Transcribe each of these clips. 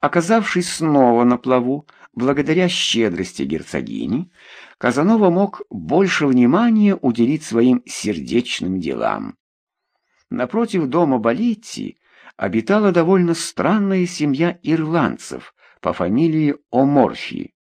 Оказавшись снова на плаву, благодаря щедрости герцогини, Казанова мог больше внимания уделить своим сердечным делам. Напротив дома Болетти обитала довольно странная семья ирландцев по фамилии Оморфи.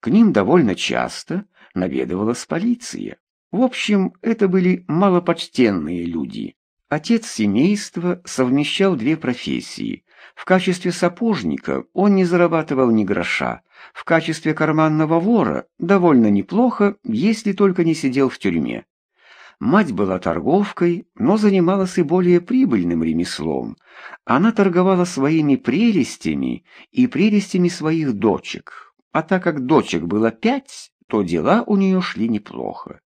К ним довольно часто наведывалась полиция. В общем, это были малопочтенные люди. Отец семейства совмещал две профессии. В качестве сапожника он не зарабатывал ни гроша, в качестве карманного вора довольно неплохо, если только не сидел в тюрьме. Мать была торговкой, но занималась и более прибыльным ремеслом. Она торговала своими прелестями и прелестями своих дочек. А так как дочек было пять, то дела у нее шли неплохо.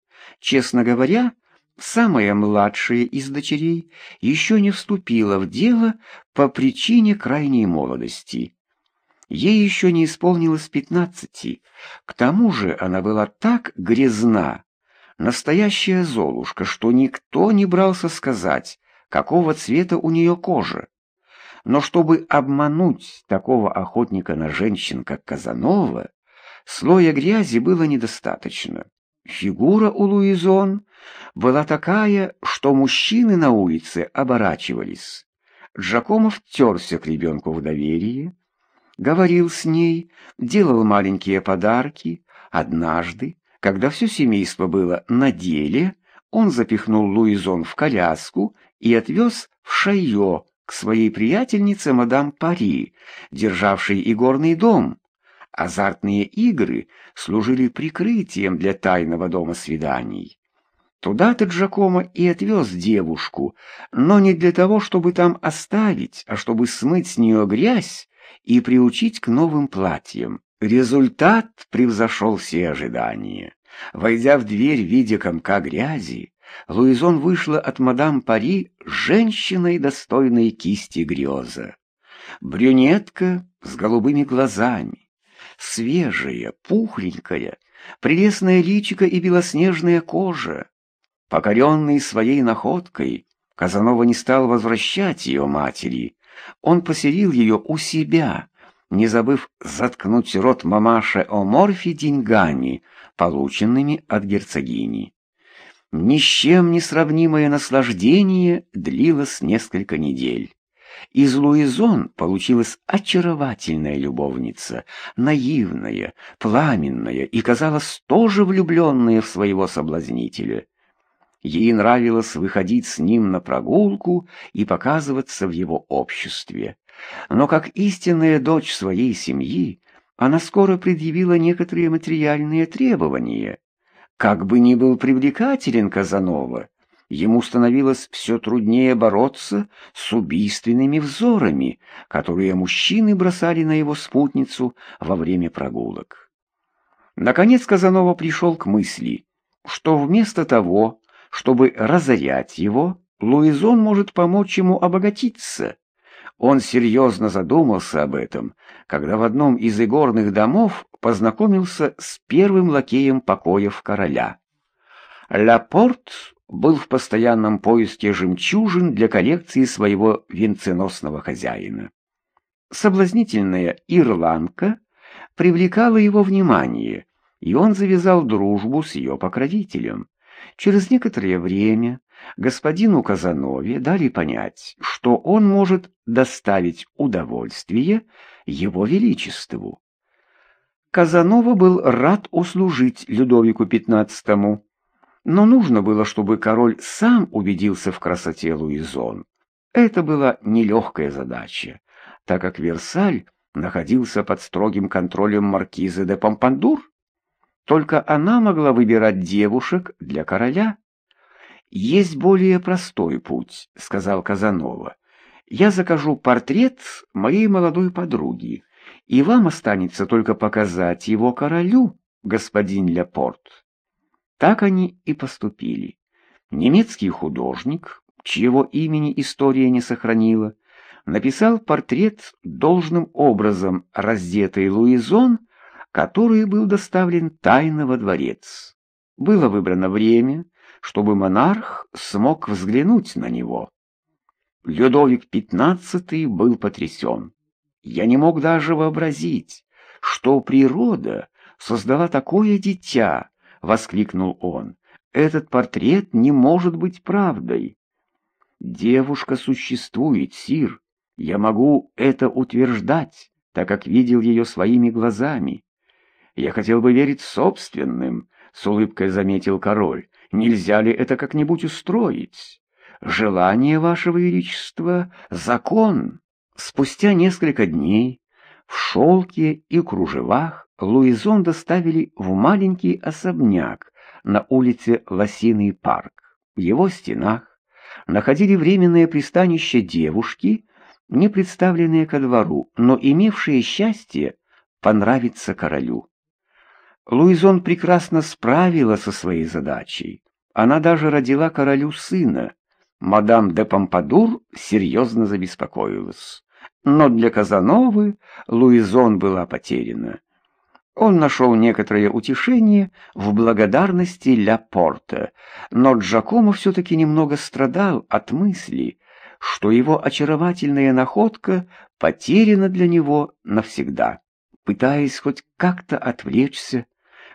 Честно говоря, самая младшая из дочерей еще не вступила в дело по причине крайней молодости. Ей еще не исполнилось пятнадцати. К тому же она была так грязна, настоящая золушка, что никто не брался сказать, какого цвета у нее кожа. Но чтобы обмануть такого охотника на женщин, как Казанова, слоя грязи было недостаточно. Фигура у Луизон была такая, что мужчины на улице оборачивались. Джакомов терся к ребенку в доверие, говорил с ней, делал маленькие подарки. Однажды, когда все семейство было на деле, он запихнул Луизон в коляску и отвез в Шайо к своей приятельнице мадам Пари, державшей игорный дом. Азартные игры служили прикрытием для тайного дома свиданий. Туда-то Джакомо и отвез девушку, но не для того, чтобы там оставить, а чтобы смыть с нее грязь и приучить к новым платьям. Результат превзошел все ожидания. Войдя в дверь в виде комка грязи, Луизон вышла от мадам Пари женщиной, достойной кисти греза. Брюнетка с голубыми глазами, свежая, пухленькая, прелестная личико и белоснежная кожа. Покоренный своей находкой, Казанова не стал возвращать ее матери, он поселил ее у себя, не забыв заткнуть рот мамаше Оморфи деньгами, полученными от герцогини. Ни с чем не сравнимое наслаждение длилось несколько недель. Из Луизон получилась очаровательная любовница, наивная, пламенная и, казалось, тоже влюбленная в своего соблазнителя. Ей нравилось выходить с ним на прогулку и показываться в его обществе. Но как истинная дочь своей семьи, она скоро предъявила некоторые материальные требования. Как бы ни был привлекателен Казанова, ему становилось все труднее бороться с убийственными взорами, которые мужчины бросали на его спутницу во время прогулок. Наконец Казанова пришел к мысли, что вместо того, чтобы разорять его, Луизон может помочь ему обогатиться. Он серьезно задумался об этом, когда в одном из игорных домов познакомился с первым лакеем покоев короля. Лапорт был в постоянном поиске жемчужин для коллекции своего венценосного хозяина. Соблазнительная ирландка привлекала его внимание, и он завязал дружбу с ее покровителем. Через некоторое время господину Казанове дали понять, что он может доставить удовольствие его величеству. Казанова был рад услужить Людовику XV, но нужно было, чтобы король сам убедился в красоте Луизон. Это была нелегкая задача, так как Версаль находился под строгим контролем маркизы де Помпандур. Только она могла выбирать девушек для короля. «Есть более простой путь», — сказал Казанова. «Я закажу портрет моей молодой подруги, и вам останется только показать его королю, господин Лепорт». Так они и поступили. Немецкий художник, чьего имени история не сохранила, написал портрет должным образом раздетой Луизон, который был доставлен тайно во дворец. Было выбрано время, чтобы монарх смог взглянуть на него. Людовик XV был потрясен. Я не мог даже вообразить, что природа создала такое дитя, — воскликнул он. Этот портрет не может быть правдой. Девушка существует, Сир. Я могу это утверждать, так как видел ее своими глазами. Я хотел бы верить собственным, — с улыбкой заметил король. Нельзя ли это как-нибудь устроить? Желание, Вашего Величества, — закон. Спустя несколько дней в шелке и кружевах Луизон доставили в маленький особняк на улице Лосиный парк. В его стенах находили временное пристанище девушки, не представленные ко двору, но имевшие счастье понравиться королю. Луизон прекрасно справилась со своей задачей. Она даже родила королю сына. Мадам де Помпадур серьезно забеспокоилась. Но для Казановы Луизон была потеряна. Он нашел некоторое утешение в благодарности Ля Порта, но Джакомо все-таки немного страдал от мысли, что его очаровательная находка потеряна для него навсегда. Пытаясь хоть как-то отвлечься,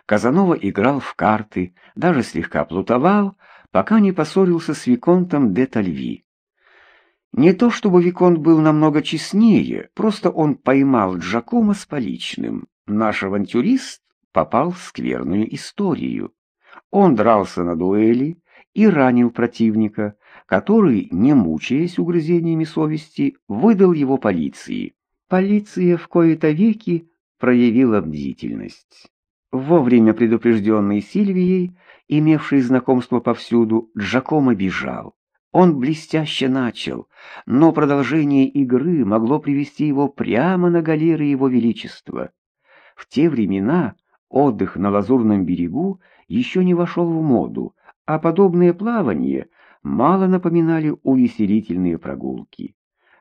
Казанова играл в карты, даже слегка плутовал, пока не поссорился с Виконтом де Тальви. Не то чтобы Виконт был намного честнее, просто он поймал Джакомо с поличным. Наш авантюрист попал в скверную историю. Он дрался на дуэли и ранил противника, который, не мучаясь угрызениями совести, выдал его полиции. Полиция в кои-то веки проявила бдительность. Вовремя предупрежденный Сильвией, имевший знакомство повсюду, Джакомо бежал. Он блестяще начал, но продолжение игры могло привести его прямо на галеры его величества. В те времена отдых на Лазурном берегу еще не вошел в моду, а подобные плавания мало напоминали увеселительные прогулки.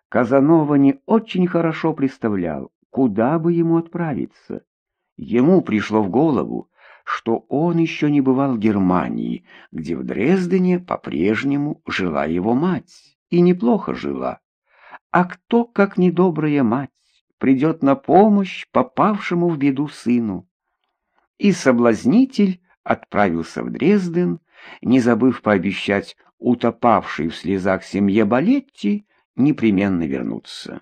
Казанова не очень хорошо представлял, куда бы ему отправиться. Ему пришло в голову, что он еще не бывал в Германии, где в Дрездене по-прежнему жила его мать, и неплохо жила. А кто, как недобрая мать, придет на помощь попавшему в беду сыну. И соблазнитель отправился в Дрезден, не забыв пообещать утопавшей в слезах семье Балетти непременно вернуться.